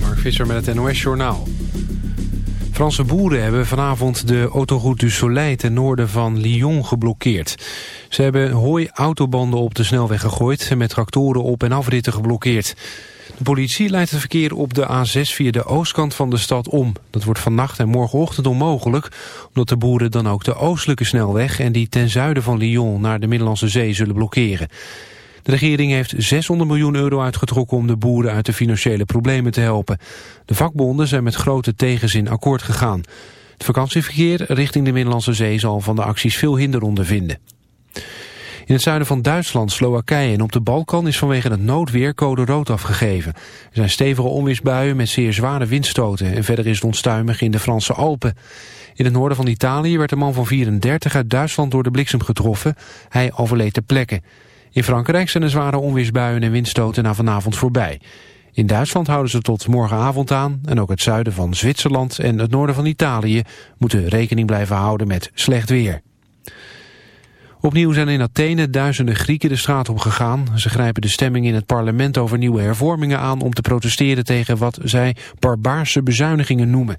Mark Visser met het NOS Journaal. Franse boeren hebben vanavond de autoroute du Soleil ten noorden van Lyon geblokkeerd. Ze hebben hooi-autobanden op de snelweg gegooid en met tractoren op- en afritten geblokkeerd. De politie leidt het verkeer op de A6 via de oostkant van de stad om. Dat wordt vannacht en morgenochtend onmogelijk... omdat de boeren dan ook de oostelijke snelweg... en die ten zuiden van Lyon naar de Middellandse Zee zullen blokkeren. De regering heeft 600 miljoen euro uitgetrokken om de boeren uit de financiële problemen te helpen. De vakbonden zijn met grote tegenzin akkoord gegaan. Het vakantieverkeer richting de Middellandse Zee zal van de acties veel hinder ondervinden. In het zuiden van Duitsland, Slowakije en op de Balkan is vanwege het noodweer code rood afgegeven. Er zijn stevige onweersbuien met zeer zware windstoten en verder is het onstuimig in de Franse Alpen. In het noorden van Italië werd een man van 34 uit Duitsland door de bliksem getroffen. Hij overleed ter plekke. In Frankrijk zijn de zware onweersbuien en windstoten na vanavond voorbij. In Duitsland houden ze tot morgenavond aan en ook het zuiden van Zwitserland en het noorden van Italië moeten rekening blijven houden met slecht weer. Opnieuw zijn in Athene duizenden Grieken de straat op gegaan. Ze grijpen de stemming in het parlement over nieuwe hervormingen aan om te protesteren tegen wat zij barbaarse bezuinigingen noemen.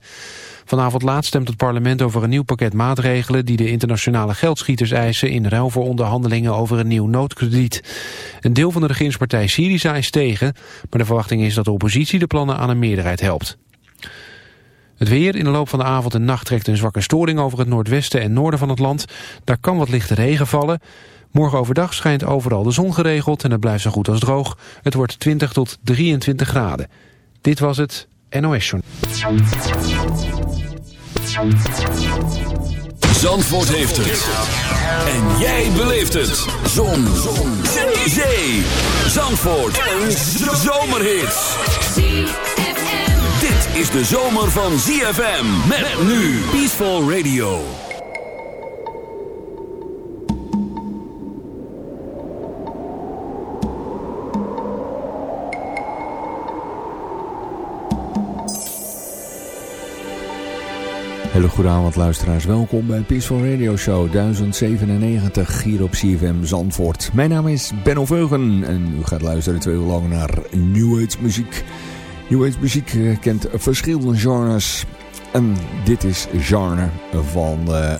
Vanavond laat stemt het parlement over een nieuw pakket maatregelen die de internationale geldschieters eisen in ruil voor onderhandelingen over een nieuw noodkrediet. Een deel van de regeringspartij Syriza is tegen, maar de verwachting is dat de oppositie de plannen aan een meerderheid helpt. Het weer in de loop van de avond en nacht trekt een zwakke storing over het noordwesten en noorden van het land. Daar kan wat lichte regen vallen. Morgen overdag schijnt overal de zon geregeld en het blijft zo goed als droog. Het wordt 20 tot 23 graden. Dit was het NOS Journal. Zandvoort heeft het. En jij beleeft het. Zon. Zon. Zee. Zandvoort. Een zomerhit. Dit is de zomer van ZFM. Met nu Peaceful Radio. Hele goede avond luisteraars, welkom bij Peaceful Radio Show 1097 hier op CFM Zandvoort. Mijn naam is Benno Veugen en u gaat luisteren twee uur lang naar New Age muziek. New Age muziek eh, kent verschillende genres en dit is genre van, uh,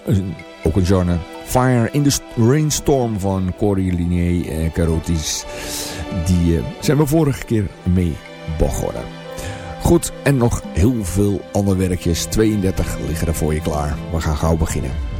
ook een genre, Fire in the Rainstorm van Cory Linier en Carotis. Die zijn we vorige keer mee begonnen. Goed, en nog heel veel andere werkjes. 32 liggen er voor je klaar. We gaan gauw beginnen.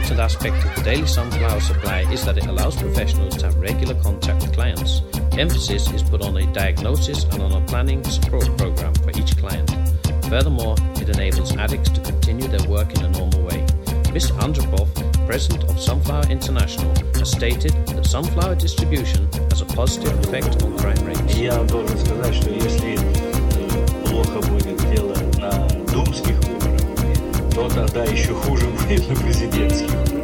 important aspect of the daily sunflower supply is that it allows professionals to have regular contact with clients. Emphasis is put on a diagnosis and on a planning support program for each client. Furthermore, it enables addicts to continue their work in a normal way. Mr. Andropov, president of Sunflower International, has stated that sunflower distribution has a positive effect on crime rates. Я должен сказать, что если Тогда еще хуже будет на президентских.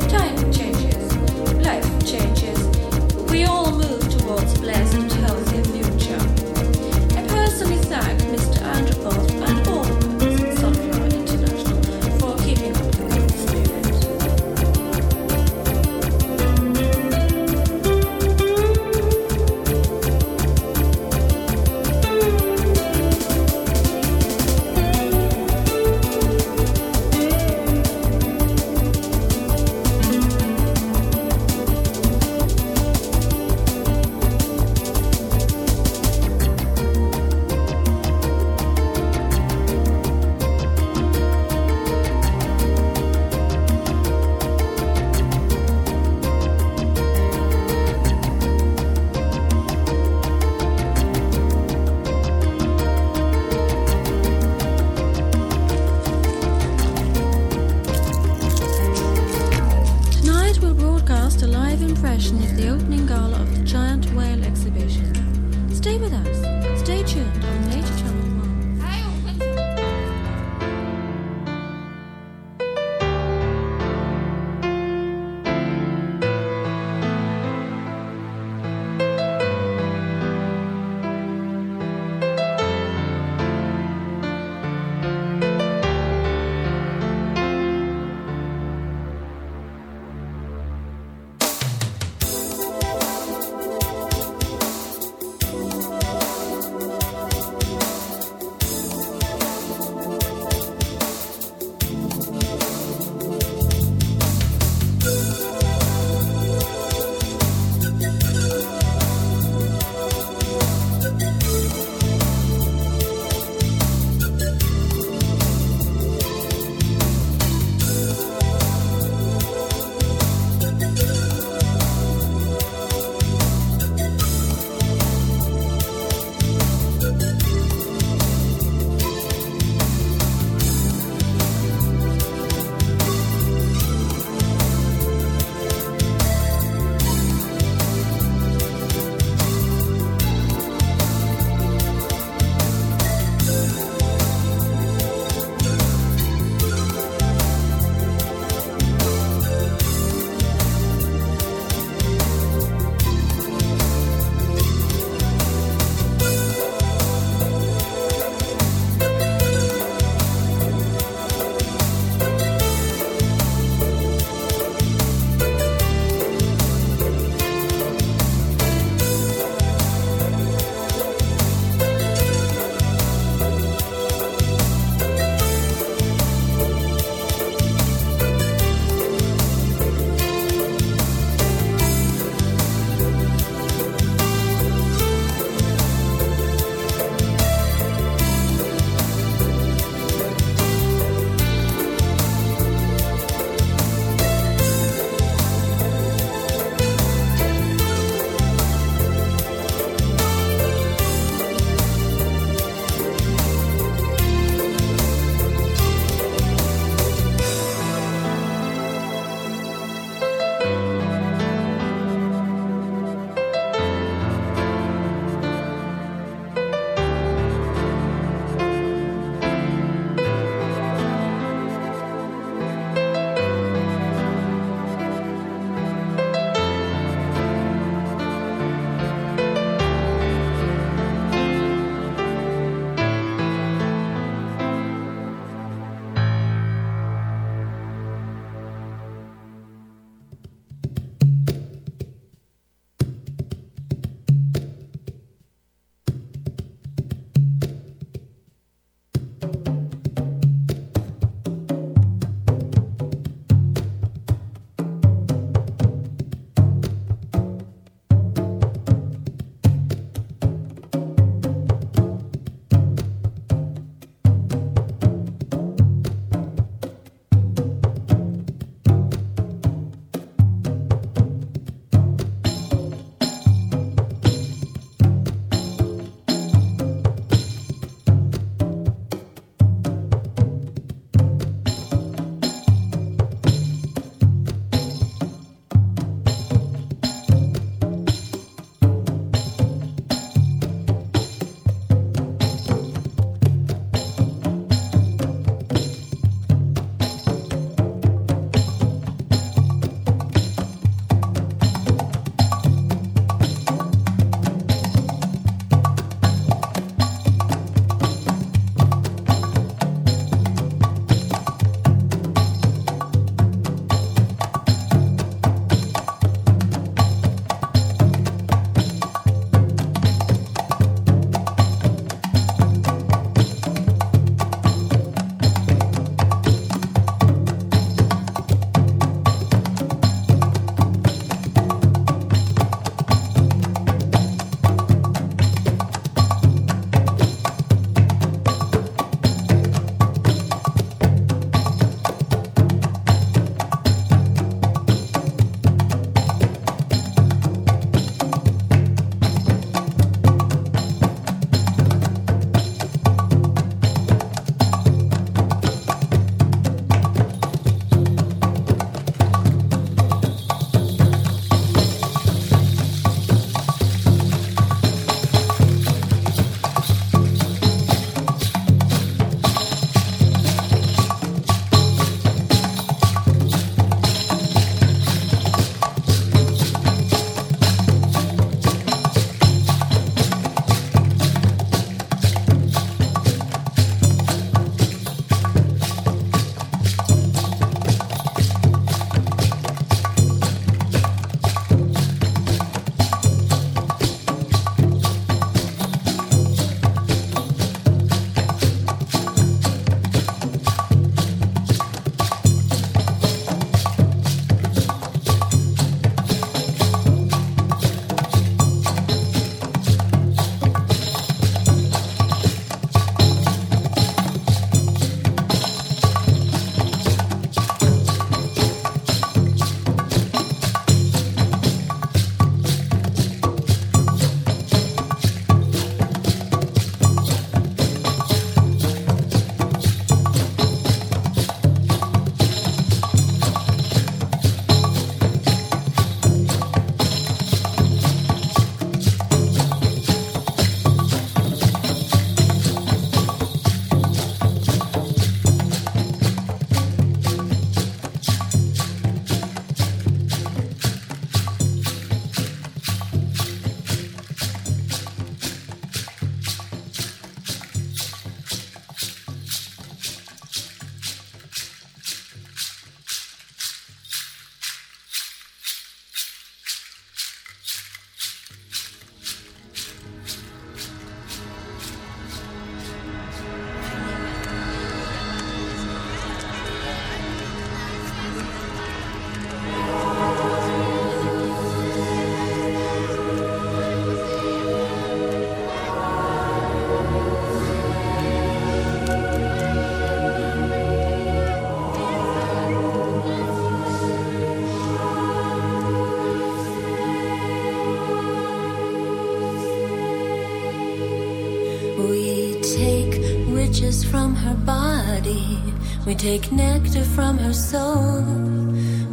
We take nectar from her soul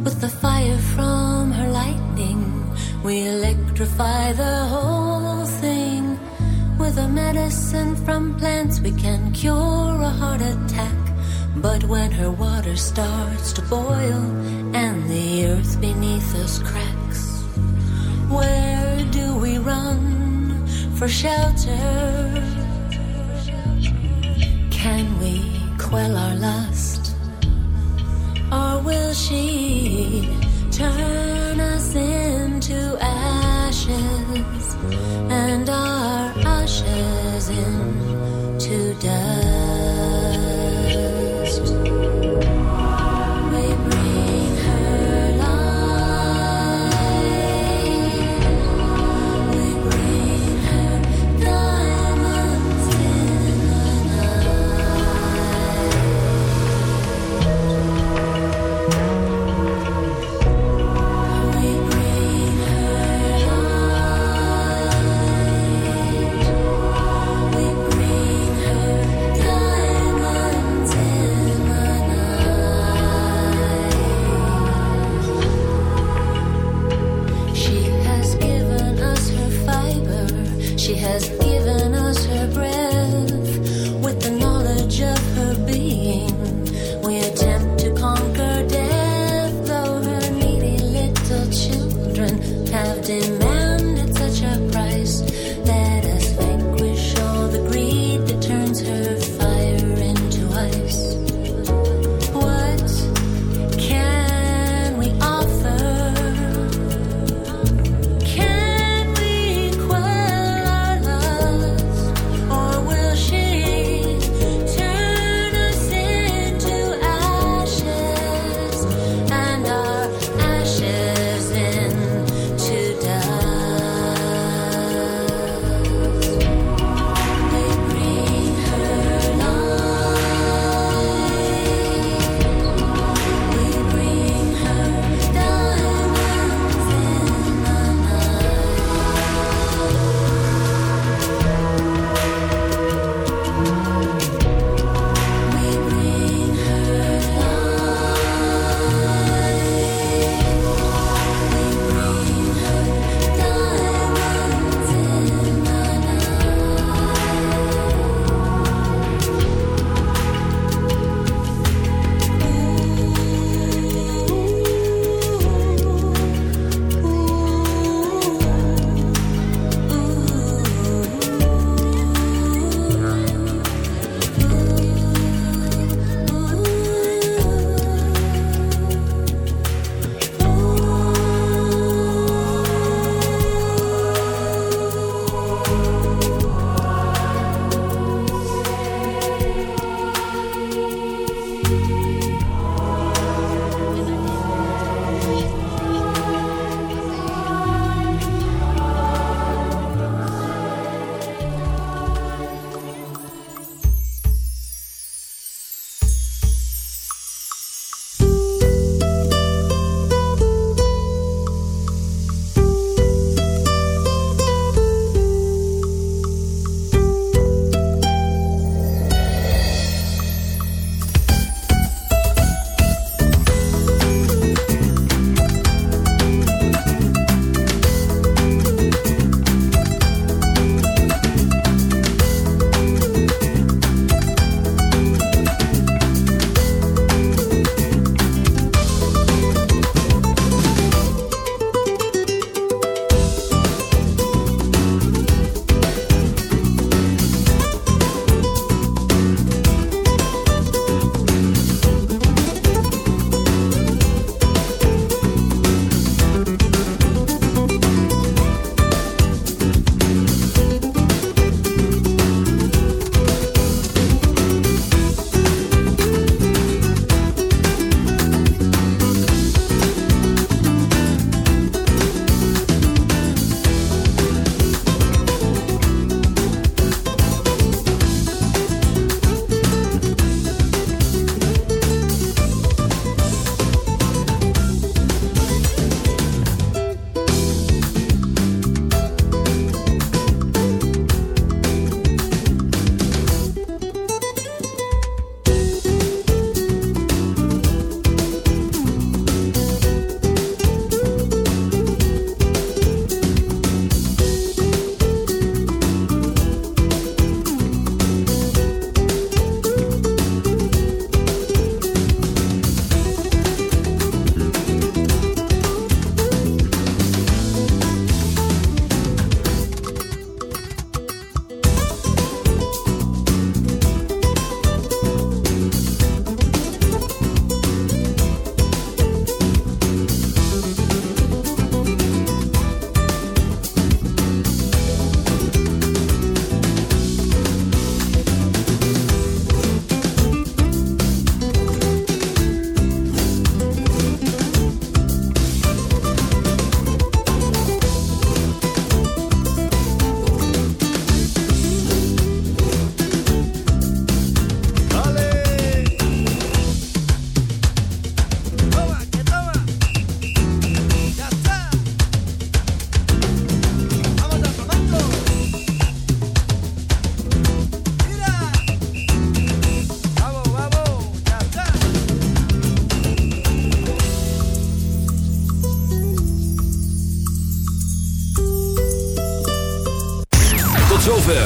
with the fire from her lightning. We electrify the whole thing with a medicine from plants. We can cure a heart attack. But when her water starts to boil and the earth beneath us cracks, where do we run for shelter?